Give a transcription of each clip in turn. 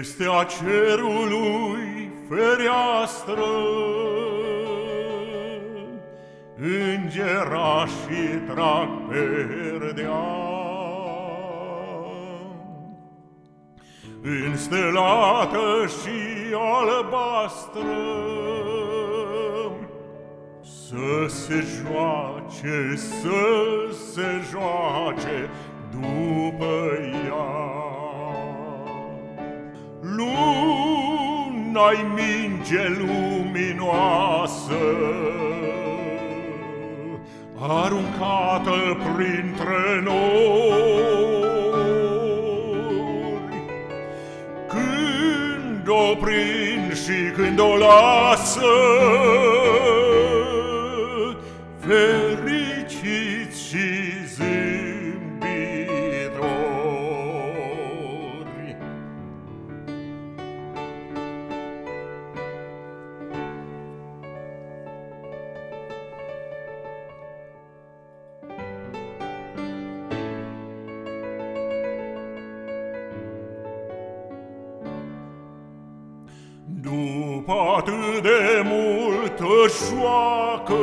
Este a cerului fereastră, Îngerașii trag perdea. Înstelată și albastră, Să se joace, să se joace după Luna-i minge luminoasă, Aruncată printre nori, Când o prind și când o lasă, Fericiți și După atât de multă șoacă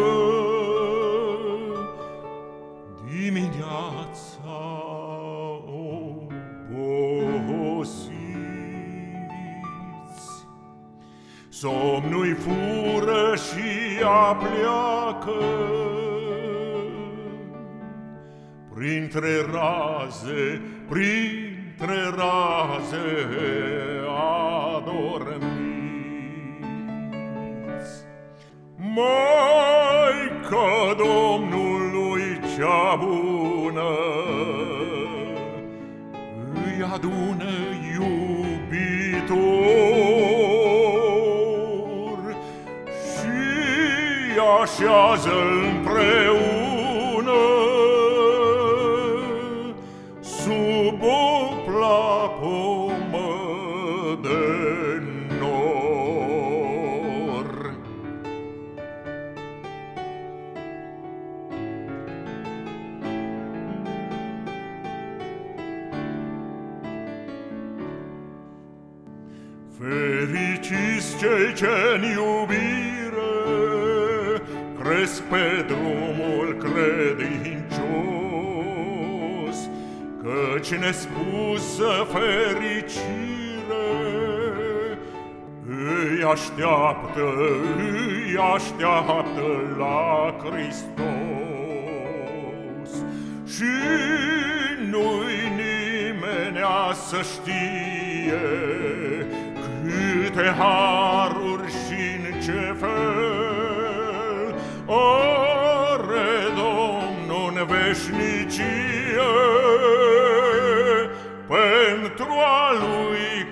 Dimineața obosiți. Somnul-i fură și apleacă Printre raze, printre raze adormi Maica Domnului cea bună Îi adună iubitor Și așează împreună Sub o Fericiți cei ce-n iubire Cresc pe drumul credincios. Căci nespusă fericire Îi așteaptă, îi așteaptă la Hristos. Și nu-i nimenea să știe Câte haruri și în ce fel Are Domnul în veșnicie Pentru a Lui